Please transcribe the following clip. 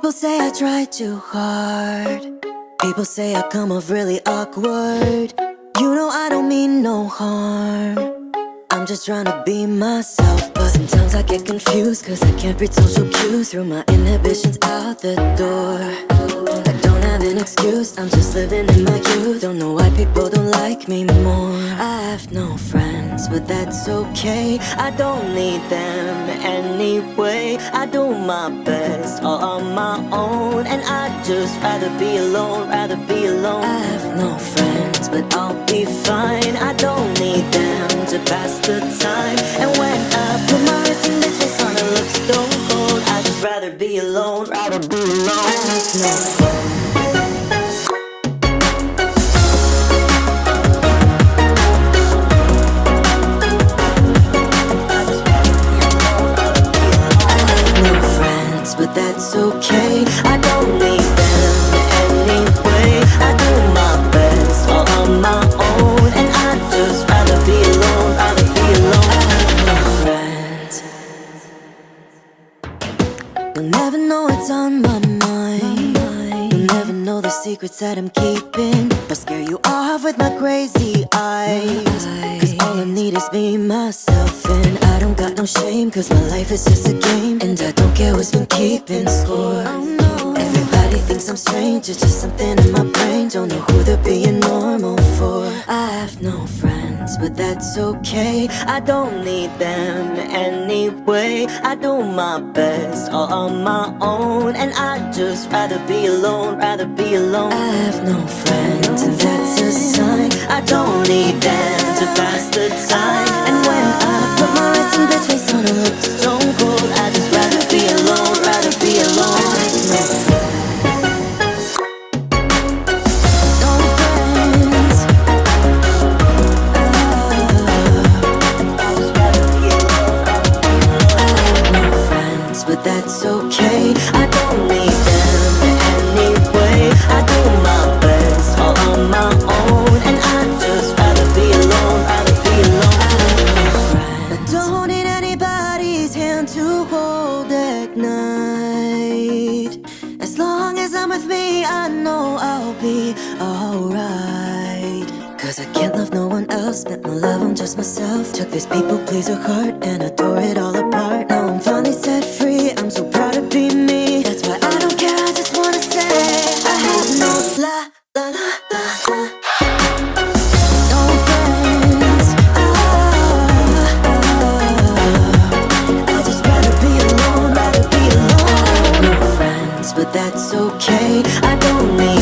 People say I try too hard. People say I come off really awkward. You know I don't mean no harm. I'm just trying to be myself, but sometimes I get confused cause I can't read social cues. Throw my inhibitions out the door. I don't have an excuse, I'm just living in my youth. Don't know why people don't like me more. I have no friends, but that's okay. I don't need them anyway. I do my best all on my own, and I'd just rather be alone, rather be alone. I have no friends, but I'll be fine. I don't need them to pass the time. And when I put my wrist in this on, it looks stone cold. I'd just rather be alone, rather be alone. That's okay. I don't need them anyway. I do my best all on my own, and I'd just rather be alone, rather be alone. I have no friends. You'll never know what's on my mind. You'll never know the secrets that I'm keeping. But scare you off with my crazy eyes. Cause all I need is me, myself, and shame. Cause my life is just a game. And I don't care what's been keeping score. Oh, Everybody thinks I'm strange, it's just something in my brain. Don't know who they're being normal for. I have no friends, but that's okay. I don't need them anyway. I do my best all on my own, and I'd just rather be alone, rather be alone. I have no friends, and that's a sign. I don't need them to pass the time. And when I but that's okay. I don't need anybody's hand to hold at night. As long as I'm with me, I know I'll be alright. Cause I can't love no one else, spent my love on just myself. Took this people pleaser heart and I tore it all apart. Now I'm finally set free, I'm so proud to be me. That's okay. I don't need